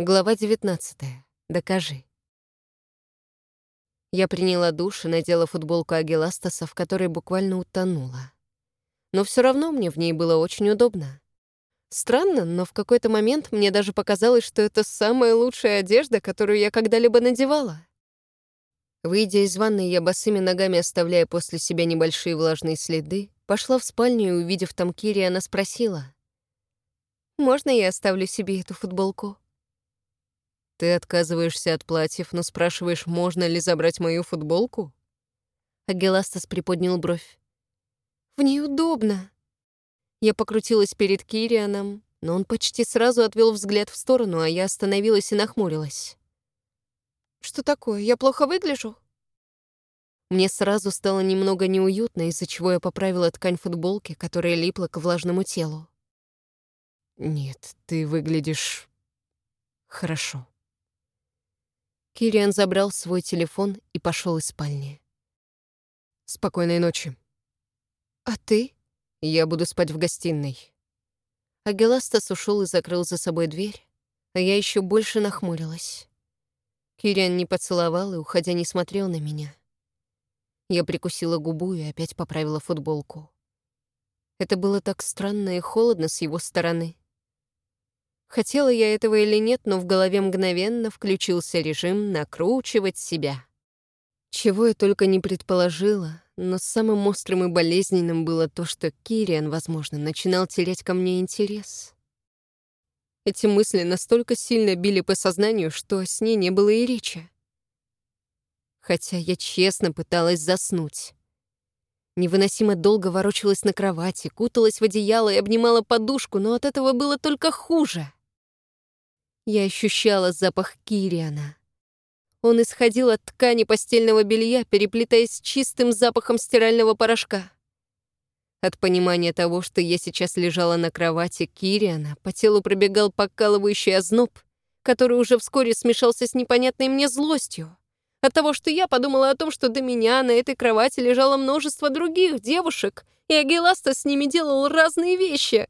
Глава 19. Докажи. Я приняла душ и надела футболку Агиластаса, в которой буквально утонула. Но все равно мне в ней было очень удобно. Странно, но в какой-то момент мне даже показалось, что это самая лучшая одежда, которую я когда-либо надевала. Выйдя из ванной, я босыми ногами, оставляя после себя небольшие влажные следы, пошла в спальню и, увидев там Кири, она спросила. «Можно я оставлю себе эту футболку?» Ты отказываешься от платьев, но спрашиваешь, можно ли забрать мою футболку? Агеластас приподнял бровь. В ней удобно. Я покрутилась перед Кирианом, но он почти сразу отвел взгляд в сторону, а я остановилась и нахмурилась. Что такое? Я плохо выгляжу? Мне сразу стало немного неуютно, из-за чего я поправила ткань футболки, которая липла к влажному телу. Нет, ты выглядишь хорошо. Кириан забрал свой телефон и пошел из спальни. «Спокойной ночи». «А ты?» «Я буду спать в гостиной». Агеластас ушел и закрыл за собой дверь, а я еще больше нахмурилась. Кириан не поцеловал и, уходя, не смотрел на меня. Я прикусила губу и опять поправила футболку. Это было так странно и холодно с его стороны. Хотела я этого или нет, но в голове мгновенно включился режим накручивать себя. Чего я только не предположила, но самым острым и болезненным было то, что Кириан, возможно, начинал терять ко мне интерес. Эти мысли настолько сильно били по сознанию, что о сне не было и речи. Хотя я честно пыталась заснуть. Невыносимо долго ворочалась на кровати, куталась в одеяло и обнимала подушку, но от этого было только хуже. Я ощущала запах Кириана. Он исходил от ткани постельного белья, переплетаясь с чистым запахом стирального порошка. От понимания того, что я сейчас лежала на кровати Кириана, по телу пробегал покалывающий озноб, который уже вскоре смешался с непонятной мне злостью. От того, что я подумала о том, что до меня на этой кровати лежало множество других девушек, и Агиласта с ними делал разные вещи.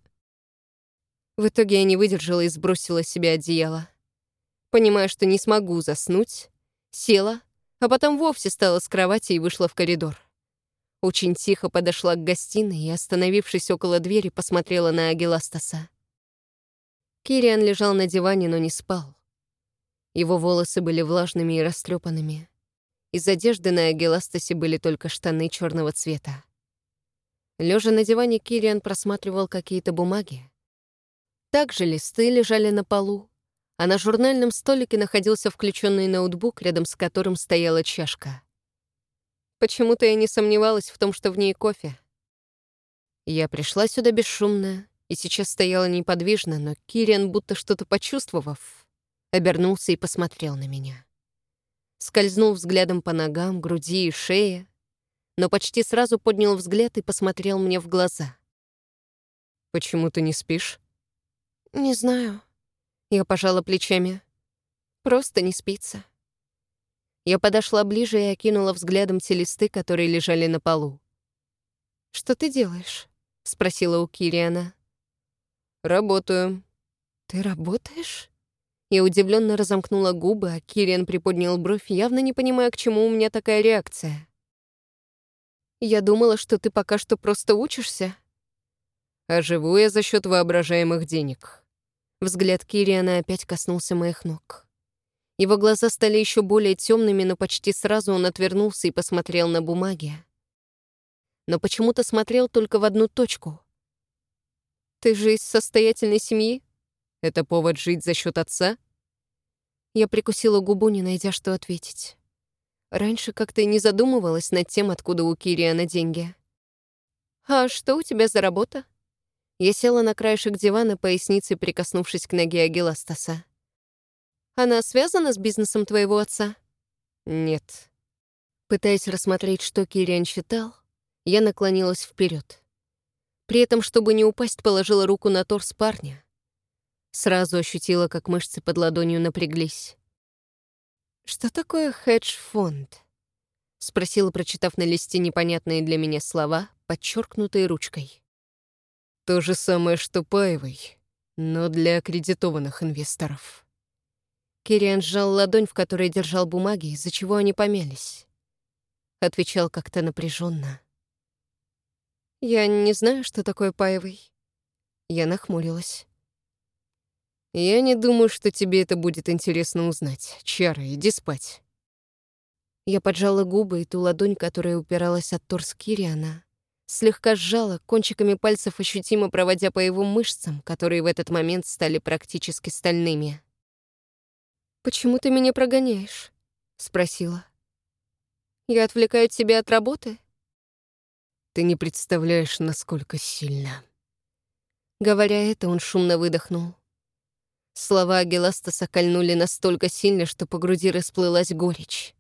В итоге я не выдержала и сбросила с себя одеяло. Понимая, что не смогу заснуть, села, а потом вовсе встала с кровати и вышла в коридор. Очень тихо подошла к гостиной и, остановившись около двери, посмотрела на Агиластаса. Кириан лежал на диване, но не спал. Его волосы были влажными и растрепанными. Из одежды на Агиластасе были только штаны черного цвета. Лежа на диване, Кириан просматривал какие-то бумаги. Также листы лежали на полу, а на журнальном столике находился включенный ноутбук, рядом с которым стояла чашка. Почему-то я не сомневалась в том, что в ней кофе. Я пришла сюда бесшумно и сейчас стояла неподвижно, но Кириан, будто что-то почувствовав, обернулся и посмотрел на меня. Скользнул взглядом по ногам, груди и шее, но почти сразу поднял взгляд и посмотрел мне в глаза. «Почему ты не спишь?» «Не знаю». Я пожала плечами. «Просто не спится». Я подошла ближе и окинула взглядом те листы, которые лежали на полу. «Что ты делаешь?» — спросила у Кириана. «Работаю». «Ты работаешь?» Я удивленно разомкнула губы, а Кириан приподнял бровь, явно не понимая, к чему у меня такая реакция. «Я думала, что ты пока что просто учишься», а живу я за счет воображаемых денег. Взгляд Кириана опять коснулся моих ног. Его глаза стали еще более темными, но почти сразу он отвернулся и посмотрел на бумаги. Но почему-то смотрел только в одну точку. «Ты же из состоятельной семьи? Это повод жить за счет отца?» Я прикусила губу, не найдя, что ответить. Раньше как-то и не задумывалась над тем, откуда у Кириана деньги. «А что у тебя за работа?» Я села на краешек дивана, поясницей прикоснувшись к ноге Агиластаса. «Она связана с бизнесом твоего отца?» «Нет». Пытаясь рассмотреть, что Кириан читал, я наклонилась вперед. При этом, чтобы не упасть, положила руку на торс парня. Сразу ощутила, как мышцы под ладонью напряглись. «Что такое хедж-фонд?» — спросила, прочитав на листе непонятные для меня слова, подчеркнутые ручкой. То же самое, что паевый, но для аккредитованных инвесторов. Кириан сжал ладонь, в которой держал бумаги, из-за чего они помялись. Отвечал как-то напряженно. «Я не знаю, что такое паевый». Я нахмурилась. «Я не думаю, что тебе это будет интересно узнать. Чара, иди спать». Я поджала губы, и ту ладонь, которая упиралась от торс Кириана, слегка сжала, кончиками пальцев ощутимо проводя по его мышцам, которые в этот момент стали практически стальными. «Почему ты меня прогоняешь?» — спросила. «Я отвлекаю тебя от работы?» «Ты не представляешь, насколько сильно». Говоря это, он шумно выдохнул. Слова Агеластаса кольнули настолько сильно, что по груди расплылась горечь.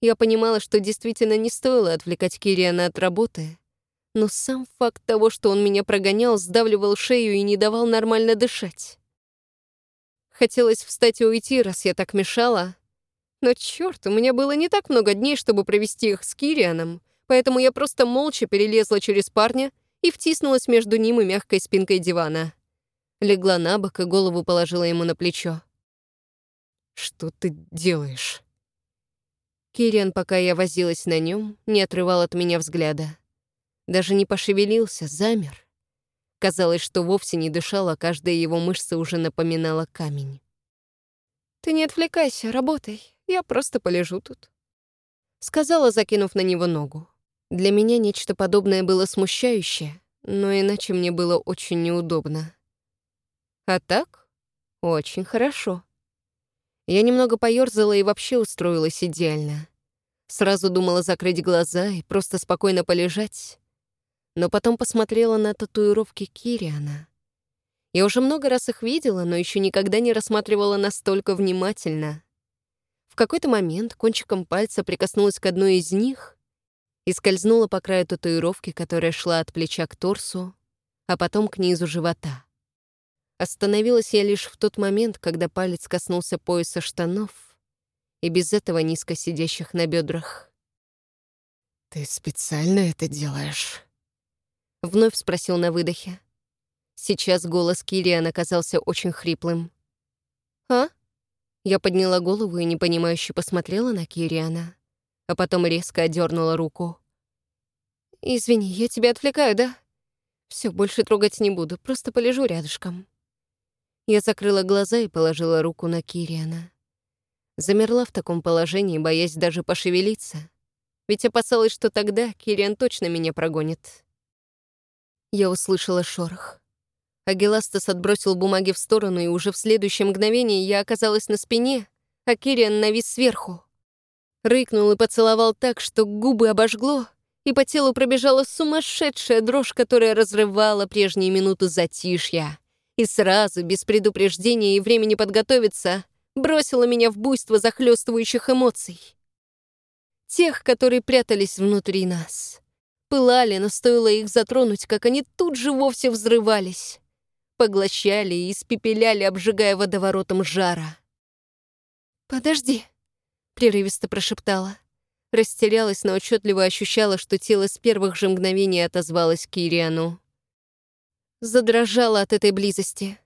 Я понимала, что действительно не стоило отвлекать Кириана от работы, но сам факт того, что он меня прогонял, сдавливал шею и не давал нормально дышать. Хотелось встать и уйти, раз я так мешала. Но черт, у меня было не так много дней, чтобы провести их с Кирианом, поэтому я просто молча перелезла через парня и втиснулась между ним и мягкой спинкой дивана. Легла на бок и голову положила ему на плечо. «Что ты делаешь?» Кириан, пока я возилась на нем, не отрывал от меня взгляда. Даже не пошевелился, замер. Казалось, что вовсе не дышал, а каждая его мышца уже напоминала камень. «Ты не отвлекайся, работай. Я просто полежу тут», — сказала, закинув на него ногу. Для меня нечто подобное было смущающее, но иначе мне было очень неудобно. А так, очень хорошо. Я немного поёрзала и вообще устроилась идеально. Сразу думала закрыть глаза и просто спокойно полежать, но потом посмотрела на татуировки Кириана. Я уже много раз их видела, но еще никогда не рассматривала настолько внимательно. В какой-то момент кончиком пальца прикоснулась к одной из них и скользнула по краю татуировки, которая шла от плеча к торсу, а потом к низу живота. Остановилась я лишь в тот момент, когда палец коснулся пояса штанов и без этого низко сидящих на бедрах. «Ты специально это делаешь?» Вновь спросил на выдохе. Сейчас голос Кириан оказался очень хриплым. «А?» Я подняла голову и непонимающе посмотрела на Кириана, а потом резко отдернула руку. «Извини, я тебя отвлекаю, да? Все, больше трогать не буду, просто полежу рядышком». Я закрыла глаза и положила руку на Кириана. Замерла в таком положении, боясь даже пошевелиться, ведь опасалась, что тогда Кириан точно меня прогонит. Я услышала шорох. Агиластас отбросил бумаги в сторону, и уже в следующее мгновение я оказалась на спине, а Кириан навис сверху. Рыкнул и поцеловал так, что губы обожгло, и по телу пробежала сумасшедшая дрожь, которая разрывала прежние минуты затишья. И сразу, без предупреждения и времени подготовиться, бросила меня в буйство захлестывающих эмоций. Тех, которые прятались внутри нас пылали, но стоило их затронуть, как они тут же вовсе взрывались. Поглощали и испепеляли, обжигая водоворотом жара. «Подожди», — прерывисто прошептала. Растерялась, но отчетливо ощущала, что тело с первых же мгновений отозвалось к Ириану. Задрожала от этой близости.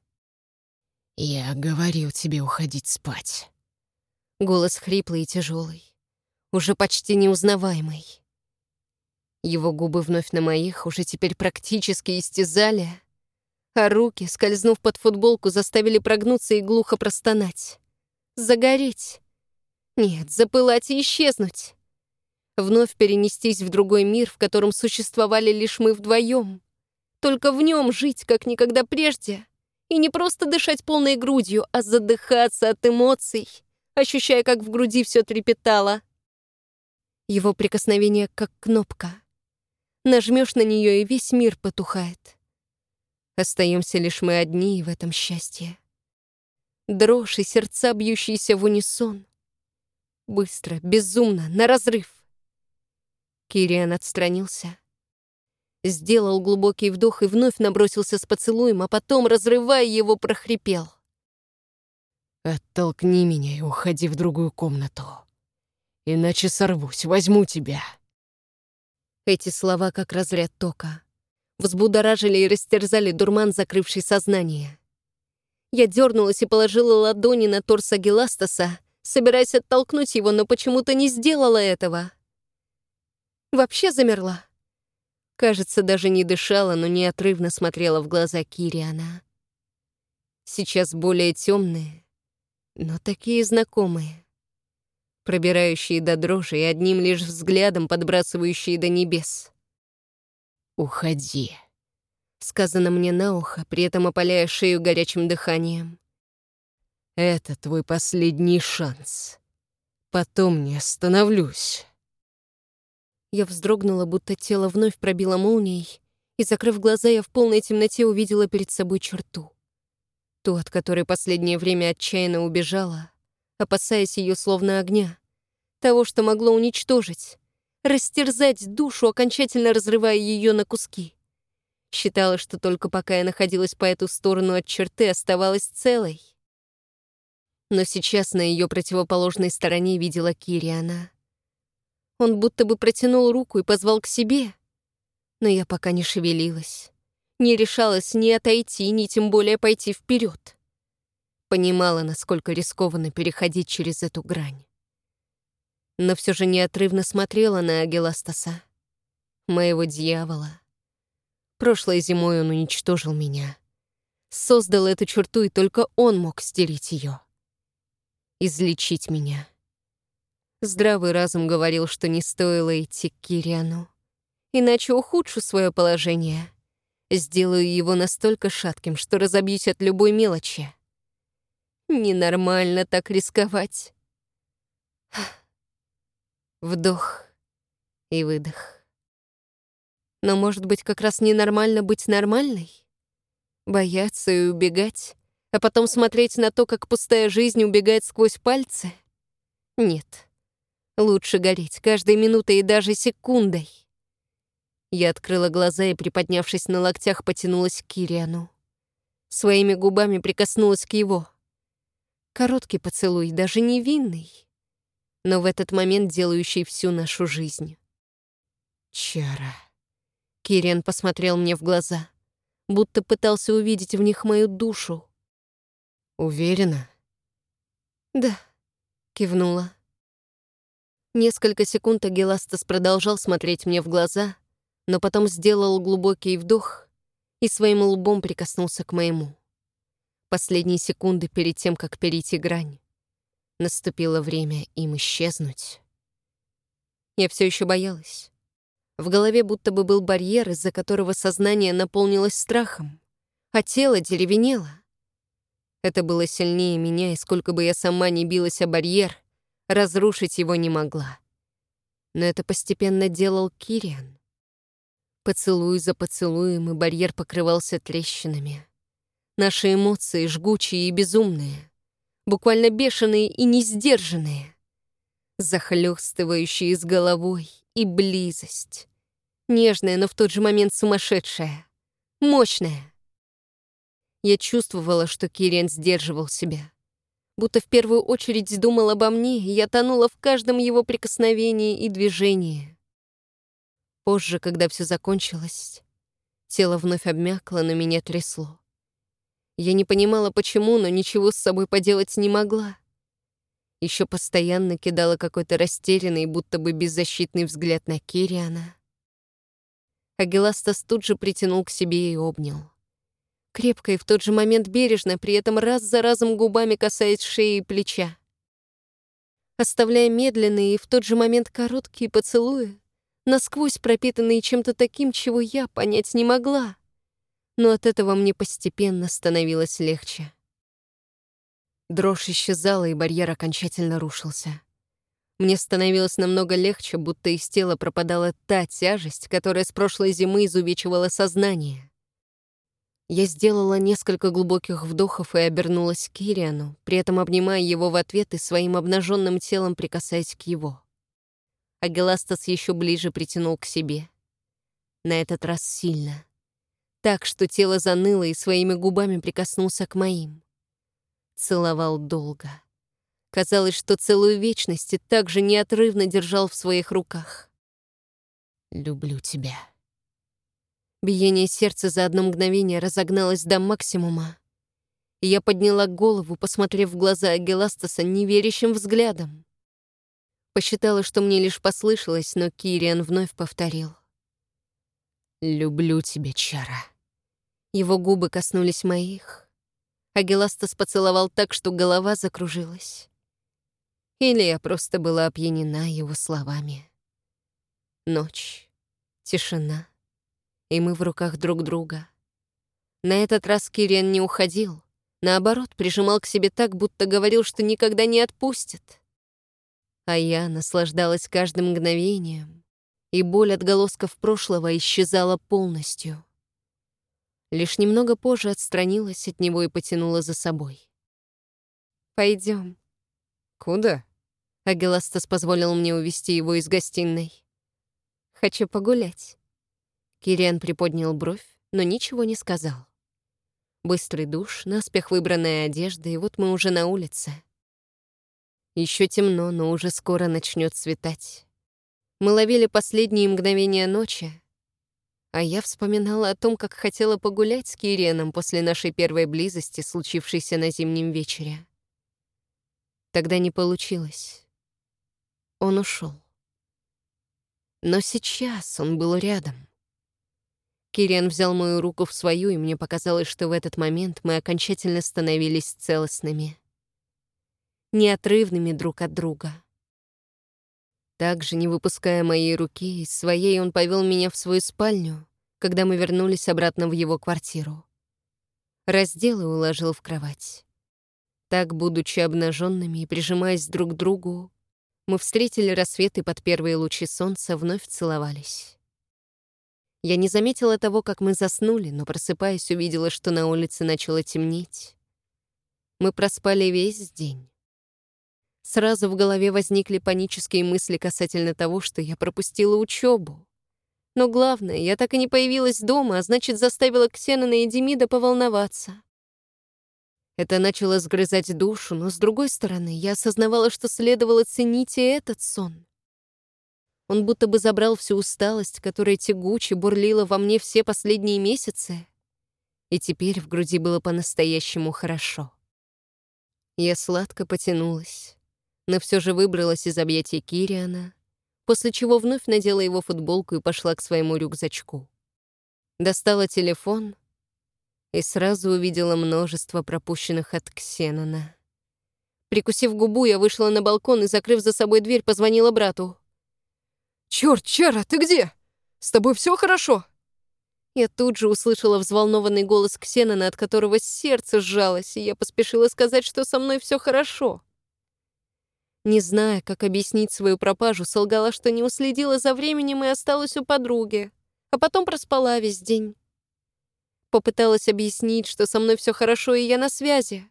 «Я говорил тебе уходить спать». Голос хриплый и тяжелый, уже почти неузнаваемый. Его губы вновь на моих уже теперь практически истязали, а руки, скользнув под футболку, заставили прогнуться и глухо простонать. Загореть. Нет, запылать и исчезнуть. Вновь перенестись в другой мир, в котором существовали лишь мы вдвоем. Только в нем жить, как никогда прежде. И не просто дышать полной грудью, а задыхаться от эмоций, ощущая, как в груди все трепетало. Его прикосновение как кнопка — Нажмешь на нее, и весь мир потухает. Остаемся лишь мы одни в этом счастье. Дрожь и сердца, бьющиеся в унисон. Быстро, безумно, на разрыв. Кириан отстранился. Сделал глубокий вдох и вновь набросился с поцелуем, а потом, разрывая его, прохрипел. «Оттолкни меня и уходи в другую комнату. Иначе сорвусь, возьму тебя». Эти слова как разряд тока. Взбудоражили и растерзали дурман, закрывший сознание. Я дернулась и положила ладони на торс Агиластаса, собираясь оттолкнуть его, но почему-то не сделала этого. Вообще замерла. Кажется, даже не дышала, но неотрывно смотрела в глаза Кириана. Сейчас более темные, но такие знакомые. Пробирающие до дрожи и одним лишь взглядом подбрасывающие до небес. «Уходи», — сказано мне на ухо, при этом опаляя шею горячим дыханием. «Это твой последний шанс. Потом не остановлюсь». Я вздрогнула, будто тело вновь пробило молнией, и, закрыв глаза, я в полной темноте увидела перед собой черту. Ту, от которой последнее время отчаянно убежала, опасаясь ее словно огня, того, что могло уничтожить, растерзать душу, окончательно разрывая ее на куски. Считала, что только пока я находилась по эту сторону от черты, оставалась целой. Но сейчас на ее противоположной стороне видела Кириана. Он будто бы протянул руку и позвал к себе. Но я пока не шевелилась. Не решалась ни отойти, ни тем более пойти вперед. Понимала, насколько рискованно переходить через эту грань. Но все же неотрывно смотрела на Агиластаса, моего дьявола. Прошлой зимой он уничтожил меня. Создал эту черту, и только он мог стереть ее. Излечить меня. Здравый разум говорил, что не стоило идти к Кириану. Иначе ухудшу свое положение. Сделаю его настолько шатким, что разобьюсь от любой мелочи. Ненормально так рисковать. Вдох и выдох. Но, может быть, как раз ненормально быть нормальной? Бояться и убегать, а потом смотреть на то, как пустая жизнь убегает сквозь пальцы? Нет. Лучше гореть каждой минутой и даже секундой. Я открыла глаза и, приподнявшись на локтях, потянулась к Кириану. Своими губами прикоснулась к его. Короткий поцелуй, даже невинный, но в этот момент делающий всю нашу жизнь. Чара. Кириан посмотрел мне в глаза, будто пытался увидеть в них мою душу. «Уверена?» «Да», — кивнула. Несколько секунд Агиластас продолжал смотреть мне в глаза, но потом сделал глубокий вдох и своим лбом прикоснулся к моему. Последние секунды перед тем, как перейти грань. Наступило время им исчезнуть. Я все еще боялась. В голове будто бы был барьер, из-за которого сознание наполнилось страхом, а тело деревенело. Это было сильнее меня, и сколько бы я сама не билась о барьер, разрушить его не могла. Но это постепенно делал Кириан. Поцелуй за поцелуем, и барьер покрывался трещинами. Наши эмоции жгучие и безумные, буквально бешеные и несдержанные, захлёстывающие с головой и близость. Нежная, но в тот же момент сумасшедшая, мощная. Я чувствовала, что Кириан сдерживал себя будто в первую очередь думал обо мне, и я тонула в каждом его прикосновении и движении. Позже, когда все закончилось, тело вновь обмякло, но меня трясло. Я не понимала, почему, но ничего с собой поделать не могла. Еще постоянно кидала какой-то растерянный, будто бы беззащитный взгляд на Кириана. Агиластас тут же притянул к себе и обнял крепко и в тот же момент бережно, при этом раз за разом губами касаясь шеи и плеча. Оставляя медленные и в тот же момент короткие поцелуи, насквозь пропитанные чем-то таким, чего я понять не могла. Но от этого мне постепенно становилось легче. Дрожь исчезала, и барьер окончательно рушился. Мне становилось намного легче, будто из тела пропадала та тяжесть, которая с прошлой зимы изувечивала сознание. Я сделала несколько глубоких вдохов и обернулась к Кириану, при этом обнимая его в ответ и своим обнаженным телом прикасаясь к его. Агеластас еще ближе притянул к себе. На этот раз сильно. Так, что тело заныло и своими губами прикоснулся к моим. Целовал долго. Казалось, что целую вечность и так же неотрывно держал в своих руках. «Люблю тебя». Биение сердца за одно мгновение разогналось до максимума, Я подняла голову, посмотрев в глаза Агеластаса неверящим взглядом. Посчитала, что мне лишь послышалось, но Кириан вновь повторил. «Люблю тебя, Чара». Его губы коснулись моих. Агеластас поцеловал так, что голова закружилась. Или я просто была опьянена его словами. Ночь, тишина, и мы в руках друг друга. На этот раз Кириан не уходил, наоборот, прижимал к себе так, будто говорил, что никогда не отпустит. А я наслаждалась каждым мгновением, и боль отголосков прошлого исчезала полностью. Лишь немного позже отстранилась от него и потянула за собой. Пойдем. «Куда?» Агеластас позволил мне увести его из гостиной. «Хочу погулять». Кириан приподнял бровь, но ничего не сказал. Быстрый душ, наспех выбранная одежда, и вот мы уже на улице. Еще темно, но уже скоро начнет светать. Мы ловили последние мгновения ночи, а я вспоминала о том, как хотела погулять с Кирианом после нашей первой близости, случившейся на зимнем вечере. Тогда не получилось. Он ушел. Но сейчас он был рядом. Кириан взял мою руку в свою, и мне показалось, что в этот момент мы окончательно становились целостными. Неотрывными друг от друга. Также, не выпуская моей руки, из своей он повел меня в свою спальню, когда мы вернулись обратно в его квартиру. Раздел и уложил в кровать. Так, будучи обнаженными и прижимаясь друг к другу, мы встретили рассвет и под первые лучи солнца вновь целовались. Я не заметила того, как мы заснули, но, просыпаясь, увидела, что на улице начало темнеть. Мы проспали весь день. Сразу в голове возникли панические мысли касательно того, что я пропустила учебу. Но главное, я так и не появилась дома, а значит, заставила Ксенона и Демида поволноваться. Это начало сгрызать душу, но, с другой стороны, я осознавала, что следовало ценить и этот сон. Он будто бы забрал всю усталость, которая тягуче бурлила во мне все последние месяцы, и теперь в груди было по-настоящему хорошо. Я сладко потянулась но все же выбралась из объятий Кириана, после чего вновь надела его футболку и пошла к своему рюкзачку. Достала телефон и сразу увидела множество пропущенных от Ксенона. Прикусив губу, я вышла на балкон и, закрыв за собой дверь, позвонила брату. «Чёрт, Чара, ты где? С тобой все хорошо?» Я тут же услышала взволнованный голос Ксенона, от которого сердце сжалось, и я поспешила сказать, что со мной все хорошо. Не зная, как объяснить свою пропажу, солгала, что не уследила за временем и осталась у подруги, а потом проспала весь день. Попыталась объяснить, что со мной все хорошо и я на связи.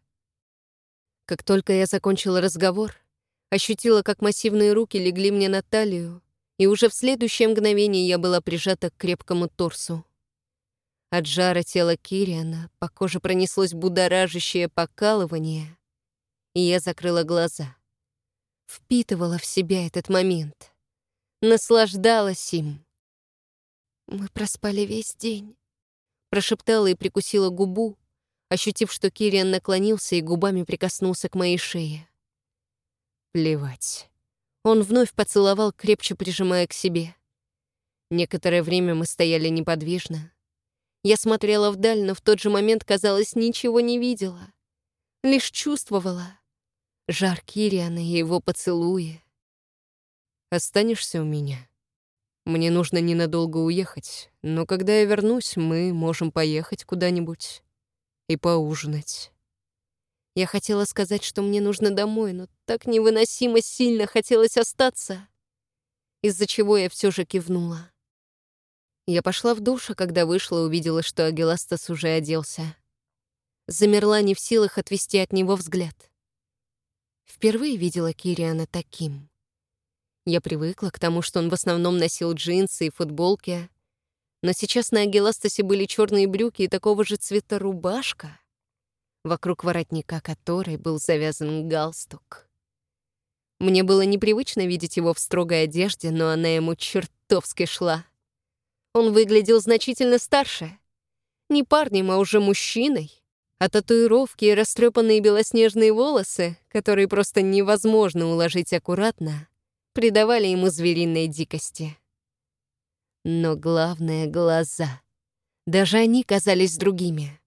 Как только я закончила разговор, ощутила, как массивные руки легли мне на талию, и уже в следующее мгновение я была прижата к крепкому торсу. От жара тела Кириана по коже пронеслось будоражащее покалывание, и я закрыла глаза впитывала в себя этот момент, наслаждалась им. «Мы проспали весь день», — прошептала и прикусила губу, ощутив, что Кириан наклонился и губами прикоснулся к моей шее. Плевать. Он вновь поцеловал, крепче прижимая к себе. Некоторое время мы стояли неподвижно. Я смотрела вдаль, но в тот же момент, казалось, ничего не видела. Лишь чувствовала, Жар Кириана и его поцелуи. «Останешься у меня? Мне нужно ненадолго уехать, но когда я вернусь, мы можем поехать куда-нибудь и поужинать». Я хотела сказать, что мне нужно домой, но так невыносимо сильно хотелось остаться, из-за чего я все же кивнула. Я пошла в душ, а когда вышла, увидела, что Агиластас уже оделся. Замерла не в силах отвести от него взгляд. Впервые видела Кириана таким. Я привыкла к тому, что он в основном носил джинсы и футболки, но сейчас на Агиластасе были черные брюки и такого же цвета рубашка, вокруг воротника которой был завязан галстук. Мне было непривычно видеть его в строгой одежде, но она ему чертовски шла. Он выглядел значительно старше. Не парнем, а уже мужчиной. А татуировки и растрепанные белоснежные волосы, которые просто невозможно уложить аккуратно, придавали ему звериной дикости. Но главное — глаза. Даже они казались другими.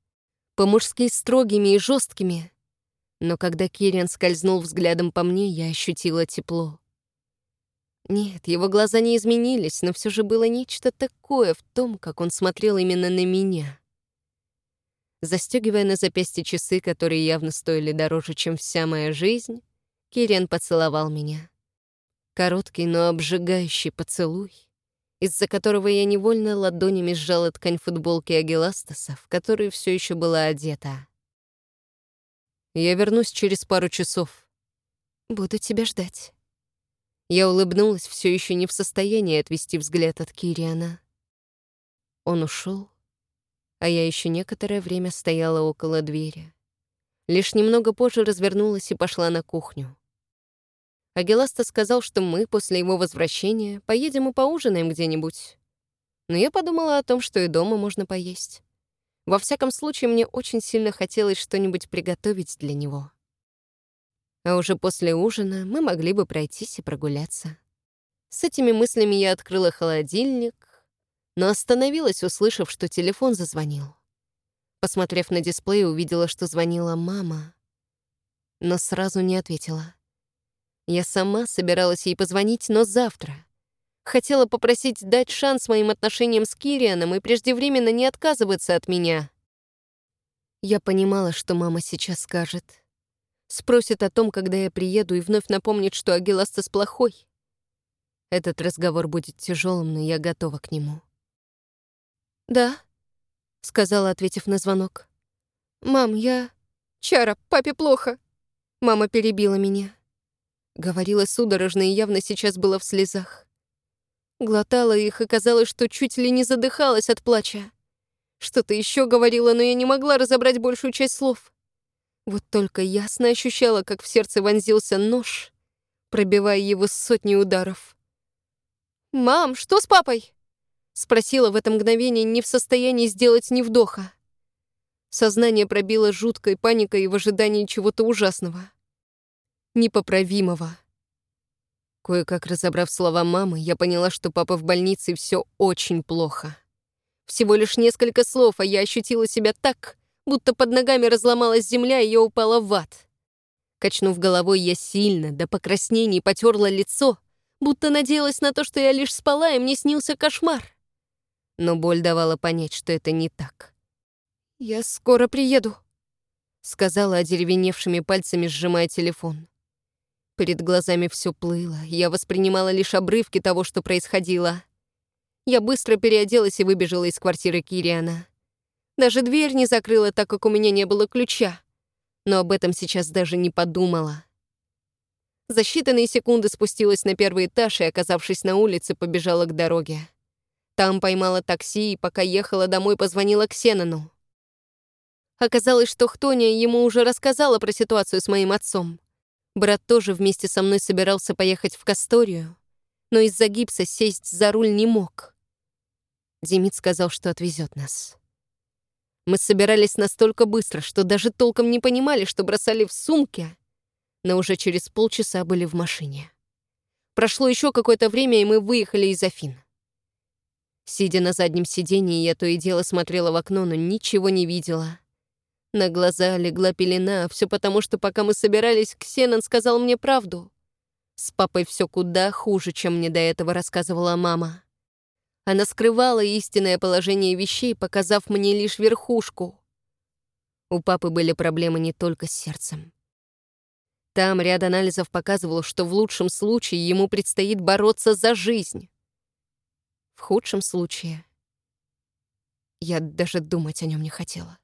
По-мужски строгими и жесткими. Но когда Кириан скользнул взглядом по мне, я ощутила тепло. Нет, его глаза не изменились, но все же было нечто такое в том, как он смотрел именно на меня. Застегивая на запястье часы, которые явно стоили дороже, чем вся моя жизнь, Кириан поцеловал меня. Короткий, но обжигающий поцелуй, из-за которого я невольно ладонями сжала ткань футболки Агиластаса, в которой все еще была одета. «Я вернусь через пару часов». «Буду тебя ждать». Я улыбнулась, все еще не в состоянии отвести взгляд от Кириана. Он ушел, а я еще некоторое время стояла около двери. Лишь немного позже развернулась и пошла на кухню. Агеласта сказал, что мы после его возвращения поедем и поужинаем где-нибудь. Но я подумала о том, что и дома можно поесть. Во всяком случае, мне очень сильно хотелось что-нибудь приготовить для него а уже после ужина мы могли бы пройтись и прогуляться. С этими мыслями я открыла холодильник, но остановилась, услышав, что телефон зазвонил. Посмотрев на дисплей, увидела, что звонила мама, но сразу не ответила. Я сама собиралась ей позвонить, но завтра. Хотела попросить дать шанс моим отношениям с Кирианом и преждевременно не отказываться от меня. Я понимала, что мама сейчас скажет — Спросит о том, когда я приеду, и вновь напомнит, что Агиластас плохой. Этот разговор будет тяжелым, но я готова к нему. «Да», — сказала, ответив на звонок. «Мам, я...» «Чара, папе плохо!» Мама перебила меня. Говорила судорожно и явно сейчас была в слезах. Глотала их, и казалось, что чуть ли не задыхалась от плача. Что-то еще говорила, но я не могла разобрать большую часть слов. Вот только ясно ощущала, как в сердце вонзился нож, пробивая его сотни ударов. «Мам, что с папой?» Спросила в это мгновение, не в состоянии сделать ни вдоха. Сознание пробило жуткой паникой в ожидании чего-то ужасного. Непоправимого. Кое-как разобрав слова мамы, я поняла, что папа в больнице, и все очень плохо. Всего лишь несколько слов, а я ощутила себя так, будто под ногами разломалась земля, и я упала в ад. Качнув головой, я сильно, до покраснений, потерла лицо, будто надеялась на то, что я лишь спала, и мне снился кошмар. Но боль давала понять, что это не так. «Я скоро приеду», — сказала одеревеневшими пальцами, сжимая телефон. Перед глазами все плыло, я воспринимала лишь обрывки того, что происходило. Я быстро переоделась и выбежала из квартиры Кириана. Даже дверь не закрыла, так как у меня не было ключа. Но об этом сейчас даже не подумала. За считанные секунды спустилась на первый этаж и, оказавшись на улице, побежала к дороге. Там поймала такси и, пока ехала домой, позвонила Ксенону. Оказалось, что Хтоня ему уже рассказала про ситуацию с моим отцом. Брат тоже вместе со мной собирался поехать в Касторию, но из-за гипса сесть за руль не мог. Демид сказал, что отвезет нас. Мы собирались настолько быстро, что даже толком не понимали, что бросали в сумки, но уже через полчаса были в машине. Прошло еще какое-то время, и мы выехали из Афин. Сидя на заднем сиденье, я то и дело смотрела в окно, но ничего не видела. На глаза легла пелена, а все потому, что пока мы собирались, Ксенон сказал мне правду. С папой все куда хуже, чем мне до этого рассказывала мама. Она скрывала истинное положение вещей, показав мне лишь верхушку. У папы были проблемы не только с сердцем. Там ряд анализов показывал, что в лучшем случае ему предстоит бороться за жизнь. В худшем случае я даже думать о нем не хотела.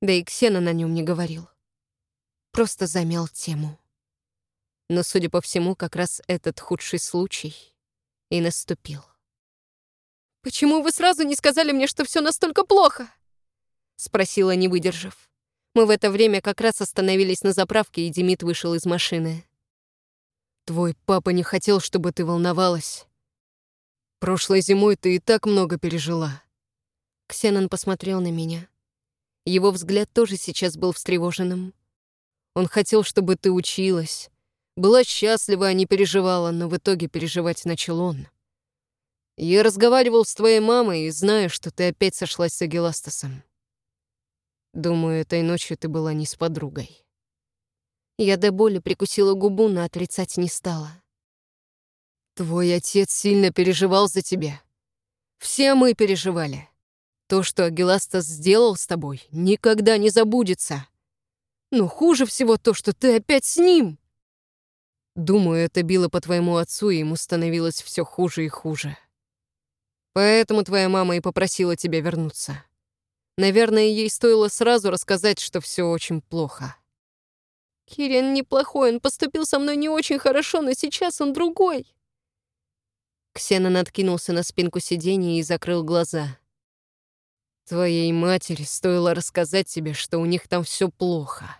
Да и Ксена на нем не говорил. Просто замял тему. Но, судя по всему, как раз этот худший случай и наступил. «Почему вы сразу не сказали мне, что все настолько плохо?» — спросила, не выдержав. Мы в это время как раз остановились на заправке, и Демид вышел из машины. «Твой папа не хотел, чтобы ты волновалась. Прошлой зимой ты и так много пережила». Ксенон посмотрел на меня. Его взгляд тоже сейчас был встревоженным. Он хотел, чтобы ты училась, была счастлива, а не переживала, но в итоге переживать начал он. Я разговаривал с твоей мамой и знаю, что ты опять сошлась с Агиластасом. Думаю, этой ночью ты была не с подругой. Я до боли прикусила губу, но отрицать не стала. Твой отец сильно переживал за тебя. Все мы переживали. То, что Агиластас сделал с тобой, никогда не забудется. Но хуже всего то, что ты опять с ним. Думаю, это било по твоему отцу, и ему становилось все хуже и хуже. Поэтому твоя мама и попросила тебя вернуться. Наверное, ей стоило сразу рассказать, что все очень плохо. Кириан неплохой, он поступил со мной не очень хорошо, но сейчас он другой. Ксенон откинулся на спинку сиденья и закрыл глаза. Твоей матери стоило рассказать тебе, что у них там все плохо.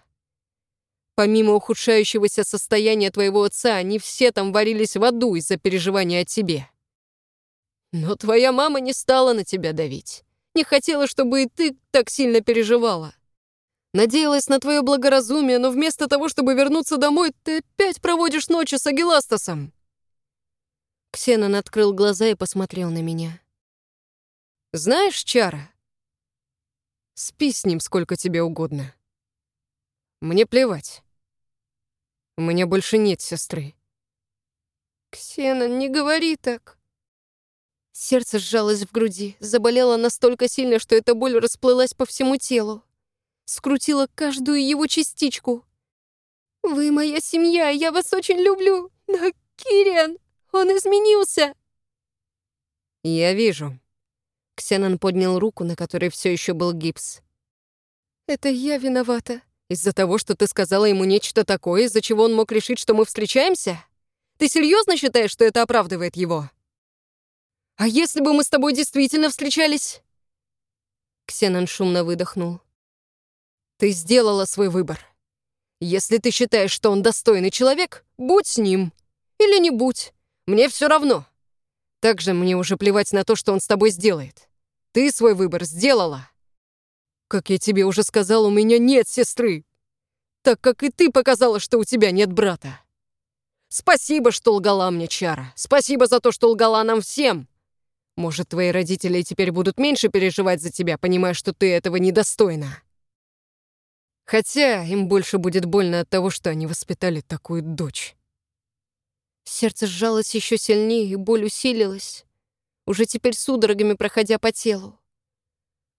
Помимо ухудшающегося состояния твоего отца, они все там варились в аду из-за переживания о тебе. Но твоя мама не стала на тебя давить. Не хотела, чтобы и ты так сильно переживала. Надеялась на твое благоразумие, но вместо того, чтобы вернуться домой, ты опять проводишь ночи с Агиластасом. Ксенон открыл глаза и посмотрел на меня. «Знаешь, Чара, спи с ним сколько тебе угодно. Мне плевать. У меня больше нет сестры». «Ксенон, не говори так». Сердце сжалось в груди, заболело настолько сильно, что эта боль расплылась по всему телу. Скрутила каждую его частичку. «Вы моя семья, я вас очень люблю, но Кириан...» Он изменился!» «Я вижу». Ксенон поднял руку, на которой все еще был гипс. «Это я виновата». «Из-за того, что ты сказала ему нечто такое, из-за чего он мог решить, что мы встречаемся? Ты серьезно считаешь, что это оправдывает его? А если бы мы с тобой действительно встречались?» Ксенон шумно выдохнул. «Ты сделала свой выбор. Если ты считаешь, что он достойный человек, будь с ним. Или не будь. Мне все равно. Также мне уже плевать на то, что он с тобой сделает. Ты свой выбор сделала. Как я тебе уже сказал, у меня нет сестры. Так как и ты показала, что у тебя нет брата. Спасибо, что лгала мне, Чара. Спасибо за то, что лгала нам всем. Может, твои родители теперь будут меньше переживать за тебя, понимая, что ты этого недостойна. Хотя им больше будет больно от того, что они воспитали такую дочь. Сердце сжалось еще сильнее, и боль усилилась, уже теперь судорогами проходя по телу.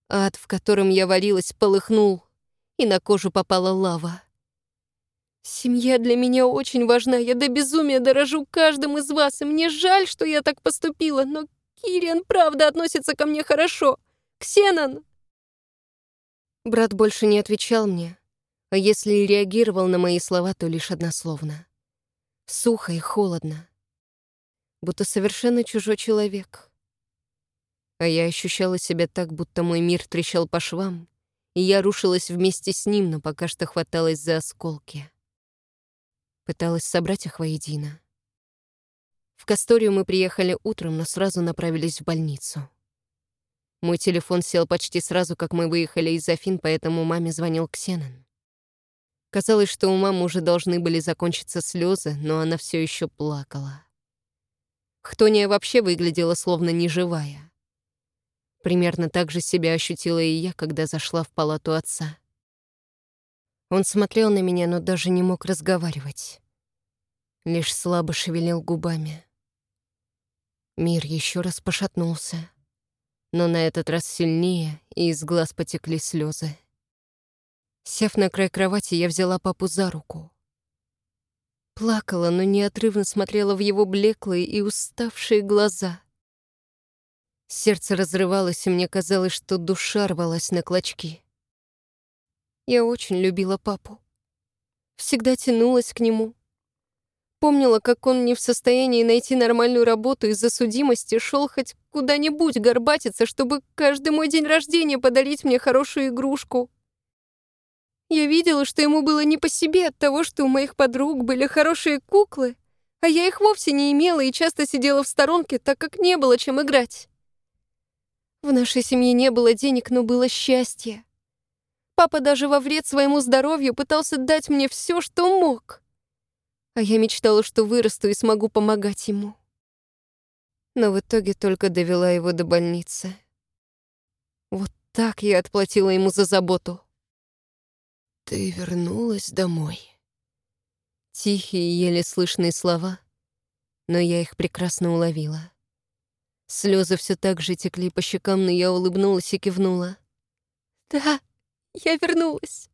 Ад, в котором я варилась, полыхнул, и на кожу попала лава. Семья для меня очень важна, я до безумия дорожу каждым из вас, и мне жаль, что я так поступила, но Кириан правда относится ко мне хорошо. Ксенон!» Брат больше не отвечал мне, а если и реагировал на мои слова, то лишь однословно. Сухо и холодно. Будто совершенно чужой человек. А я ощущала себя так, будто мой мир трещал по швам, и я рушилась вместе с ним, но пока что хваталась за осколки. Пыталась собрать их воедино. В Касторию мы приехали утром, но сразу направились в больницу. Мой телефон сел почти сразу, как мы выехали из Афин, поэтому маме звонил Ксенон. Казалось, что у мамы уже должны были закончиться слезы, но она все еще плакала. Хтония вообще выглядела словно неживая. Примерно так же себя ощутила и я, когда зашла в палату отца. Он смотрел на меня, но даже не мог разговаривать. Лишь слабо шевелил губами. Мир еще раз пошатнулся, но на этот раз сильнее, и из глаз потекли слезы. Сев на край кровати, я взяла папу за руку. Плакала, но неотрывно смотрела в его блеклые и уставшие глаза. Сердце разрывалось, и мне казалось, что душа рвалась на клочки. Я очень любила папу. Всегда тянулась к нему. Помнила, как он не в состоянии найти нормальную работу из-за судимости, шел хоть куда-нибудь горбатиться, чтобы каждый мой день рождения подарить мне хорошую игрушку. Я видела, что ему было не по себе от того, что у моих подруг были хорошие куклы, а я их вовсе не имела и часто сидела в сторонке, так как не было чем играть. В нашей семье не было денег, но было счастье. Папа даже во вред своему здоровью пытался дать мне все, что мог. А я мечтала, что вырасту и смогу помогать ему. Но в итоге только довела его до больницы. Вот так я отплатила ему за заботу. «Ты вернулась домой?» Тихие, еле слышные слова, но я их прекрасно уловила. Слезы все так же текли по щекам, но я улыбнулась и кивнула. «Да, я вернулась.